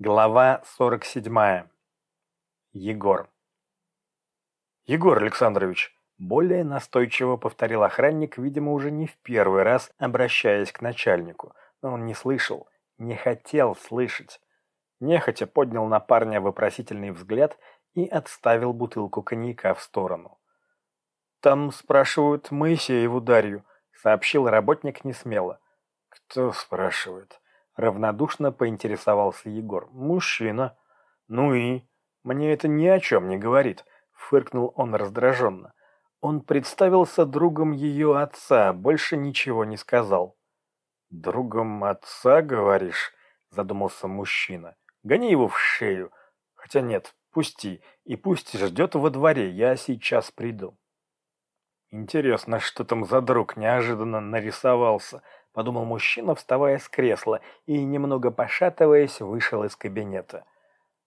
Глава 47. Егор. «Егор Александрович», — более настойчиво повторил охранник, видимо, уже не в первый раз, обращаясь к начальнику, но он не слышал, не хотел слышать. Нехотя поднял на парня вопросительный взгляд и отставил бутылку коньяка в сторону. «Там спрашивают Моисееву Дарью», — сообщил работник несмело. «Кто спрашивает?» Равнодушно поинтересовался Егор. «Мужчина». «Ну и?» «Мне это ни о чем не говорит», — фыркнул он раздраженно. Он представился другом ее отца, больше ничего не сказал. «Другом отца, говоришь?» — задумался мужчина. «Гони его в шею. Хотя нет, пусти. И пусть ждет во дворе, я сейчас приду». Интересно, что там за друг неожиданно нарисовался, подумал мужчина, вставая с кресла и, немного пошатываясь, вышел из кабинета.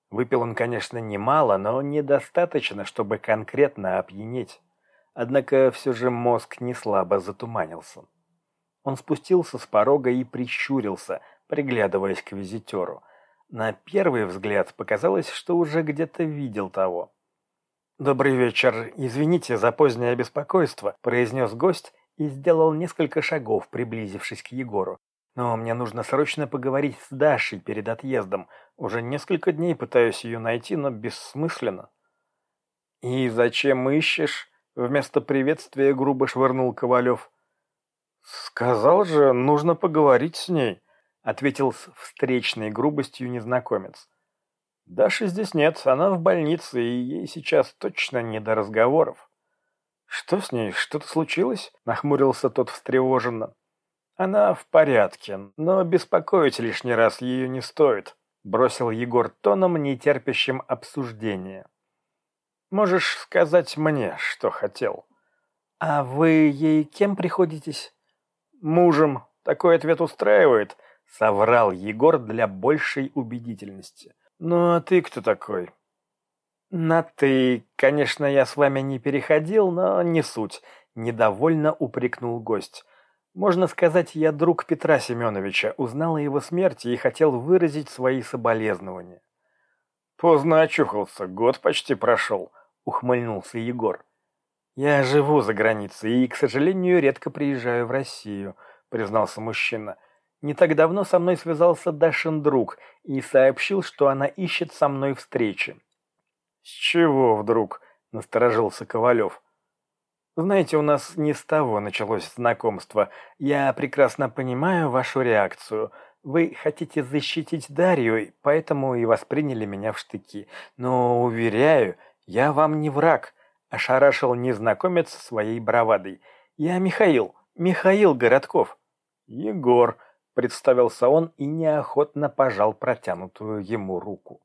Выпил он, конечно, немало, но недостаточно, чтобы конкретно опьянеть. Однако все же мозг не слабо затуманился. Он спустился с порога и прищурился, приглядываясь к визитеру. На первый взгляд показалось, что уже где-то видел того. «Добрый вечер. Извините за позднее беспокойство», – произнес гость и сделал несколько шагов, приблизившись к Егору. «Но мне нужно срочно поговорить с Дашей перед отъездом. Уже несколько дней пытаюсь ее найти, но бессмысленно». «И зачем ищешь?» — вместо приветствия грубо швырнул Ковалев. «Сказал же, нужно поговорить с ней», — ответил с встречной грубостью незнакомец. «Даши здесь нет, она в больнице, и ей сейчас точно не до разговоров». «Что с ней? Что-то случилось?» – нахмурился тот встревоженно. «Она в порядке, но беспокоить лишний раз ее не стоит», – бросил Егор тоном, нетерпящим обсуждения. «Можешь сказать мне, что хотел». «А вы ей кем приходитесь?» «Мужем. Такой ответ устраивает», — соврал Егор для большей убедительности. «Ну а ты кто такой?» «На «ты», конечно, я с вами не переходил, но не суть», — недовольно упрекнул гость. «Можно сказать, я друг Петра Семеновича, узнал о его смерти и хотел выразить свои соболезнования». «Поздно очухался, год почти прошел», — ухмыльнулся Егор. «Я живу за границей и, к сожалению, редко приезжаю в Россию», — признался мужчина. «Не так давно со мной связался Дашин друг и сообщил, что она ищет со мной встречи. «С чего вдруг?» – насторожился Ковалев. «Знаете, у нас не с того началось знакомство. Я прекрасно понимаю вашу реакцию. Вы хотите защитить Дарью, поэтому и восприняли меня в штыки. Но, уверяю, я вам не враг», – ошарашил незнакомец своей бравадой. «Я Михаил, Михаил Городков». «Егор», – представился он и неохотно пожал протянутую ему руку.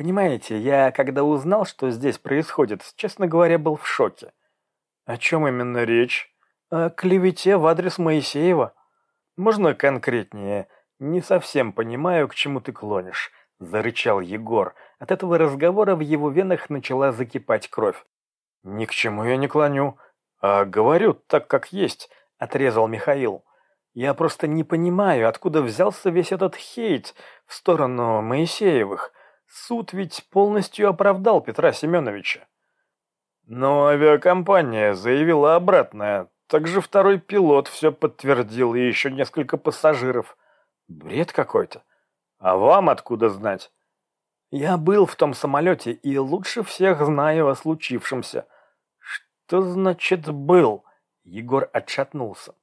Понимаете, я, когда узнал, что здесь происходит, честно говоря, был в шоке. О чем именно речь? О клевете в адрес Моисеева. Можно конкретнее? Не совсем понимаю, к чему ты клонишь, зарычал Егор. От этого разговора в его венах начала закипать кровь. Ни к чему я не клоню. А говорю так, как есть, отрезал Михаил. Я просто не понимаю, откуда взялся весь этот хейт в сторону Моисеевых. Суд ведь полностью оправдал Петра Семеновича. Но авиакомпания заявила обратное. Также второй пилот все подтвердил и еще несколько пассажиров. Бред какой-то. А вам откуда знать? Я был в том самолете и лучше всех знаю о случившемся. Что значит «был»? Егор отшатнулся.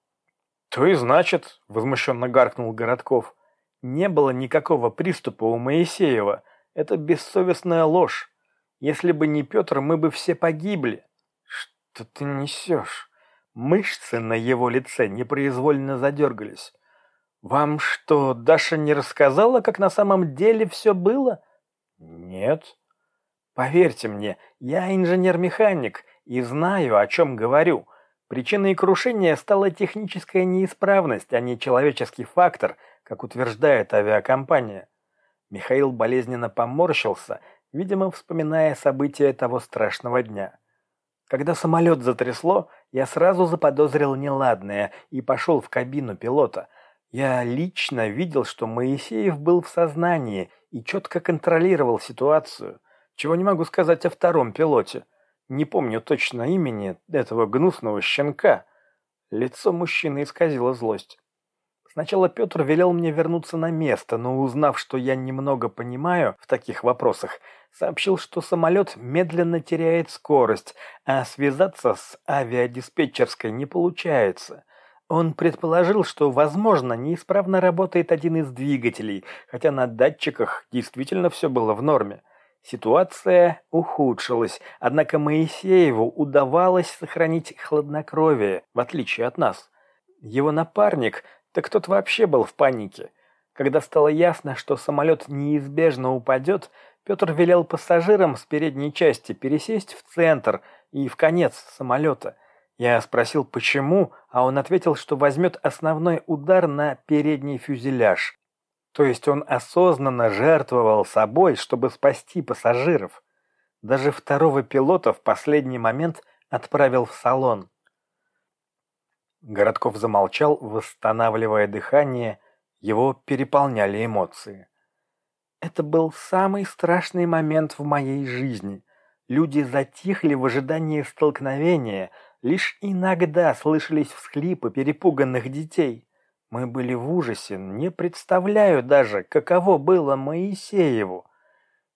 То и значит, возмущенно гаркнул Городков. Не было никакого приступа у Моисеева. Это бессовестная ложь. Если бы не Петр, мы бы все погибли. Что ты несешь? Мышцы на его лице непроизвольно задергались. Вам что, Даша не рассказала, как на самом деле все было? Нет. Поверьте мне, я инженер-механик и знаю, о чем говорю. Причиной крушения стала техническая неисправность, а не человеческий фактор, как утверждает авиакомпания. Михаил болезненно поморщился, видимо, вспоминая события того страшного дня. Когда самолет затрясло, я сразу заподозрил неладное и пошел в кабину пилота. Я лично видел, что Моисеев был в сознании и четко контролировал ситуацию, чего не могу сказать о втором пилоте. Не помню точно имени этого гнусного щенка. Лицо мужчины исказило злость. Сначала Петр велел мне вернуться на место, но узнав, что я немного понимаю в таких вопросах, сообщил, что самолет медленно теряет скорость, а связаться с авиадиспетчерской не получается. Он предположил, что, возможно, неисправно работает один из двигателей, хотя на датчиках действительно все было в норме. Ситуация ухудшилась, однако Моисееву удавалось сохранить хладнокровие, в отличие от нас. Его напарник, так тот вообще был в панике. Когда стало ясно, что самолет неизбежно упадет, Петр велел пассажирам с передней части пересесть в центр и в конец самолета – я спросил, почему, а он ответил, что возьмет основной удар на передний фюзеляж. То есть он осознанно жертвовал собой, чтобы спасти пассажиров. Даже второго пилота в последний момент отправил в салон. Городков замолчал, восстанавливая дыхание, его переполняли эмоции. Это был самый страшный момент в моей жизни. Люди затихли в ожидании столкновения – Лишь иногда слышались всхлипы перепуганных детей. Мы были в ужасе, не представляю даже, каково было Моисееву.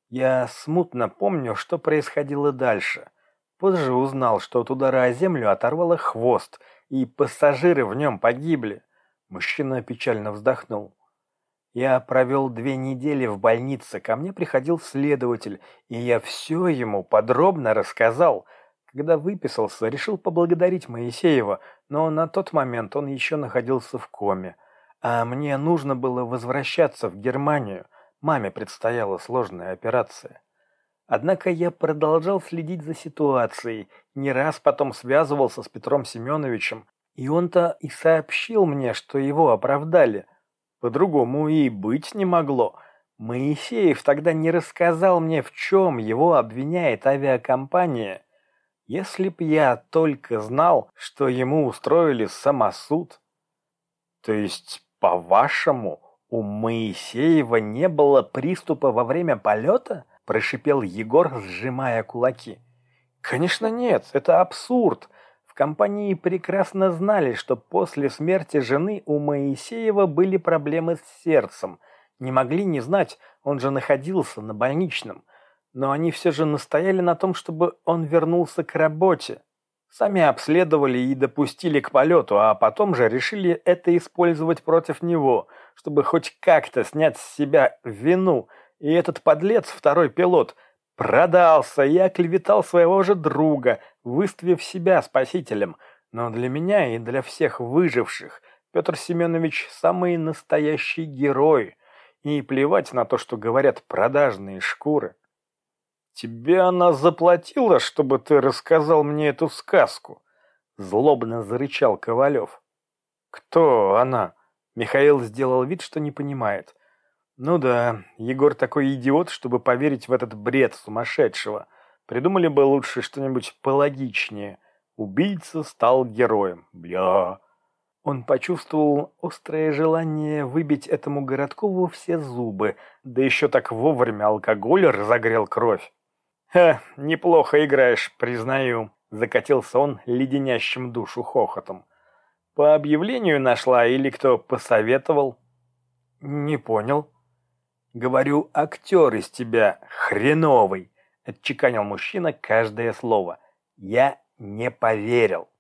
Я смутно помню, что происходило дальше. Позже узнал, что от удара о землю оторвало хвост, и пассажиры в нем погибли. Мужчина печально вздохнул. Я провел две недели в больнице, ко мне приходил следователь, и я все ему подробно рассказал – когда выписался, решил поблагодарить Моисеева, но на тот момент он еще находился в коме. А мне нужно было возвращаться в Германию. Маме предстояла сложная операция. Однако я продолжал следить за ситуацией, не раз потом связывался с Петром Семеновичем, и он-то и сообщил мне, что его оправдали. По-другому и быть не могло. Моисеев тогда не рассказал мне, в чем его обвиняет авиакомпания. Если б я только знал, что ему устроили самосуд. То есть, по-вашему, у Моисеева не было приступа во время полета? Прошипел Егор, сжимая кулаки. Конечно нет, это абсурд. В компании прекрасно знали, что после смерти жены у Моисеева были проблемы с сердцем. Не могли не знать, он же находился на больничном но они все же настояли на том, чтобы он вернулся к работе. Сами обследовали и допустили к полету, а потом же решили это использовать против него, чтобы хоть как-то снять с себя вину. И этот подлец, второй пилот, продался и оклеветал своего же друга, выставив себя спасителем. Но для меня и для всех выживших Петр Семенович самый настоящий герой. И плевать на то, что говорят продажные шкуры. «Тебе она заплатила, чтобы ты рассказал мне эту сказку?» Злобно зарычал Ковалев. «Кто она?» Михаил сделал вид, что не понимает. «Ну да, Егор такой идиот, чтобы поверить в этот бред сумасшедшего. Придумали бы лучше что-нибудь пологичнее. Убийца стал героем. Бля!» Он почувствовал острое желание выбить этому Городкову все зубы, да еще так вовремя алкоголь разогрел кровь. «Ха, неплохо играешь, признаю», — закатился он леденящим душу хохотом. «По объявлению нашла или кто посоветовал?» «Не понял». «Говорю, актер из тебя хреновый», — отчеканил мужчина каждое слово. «Я не поверил».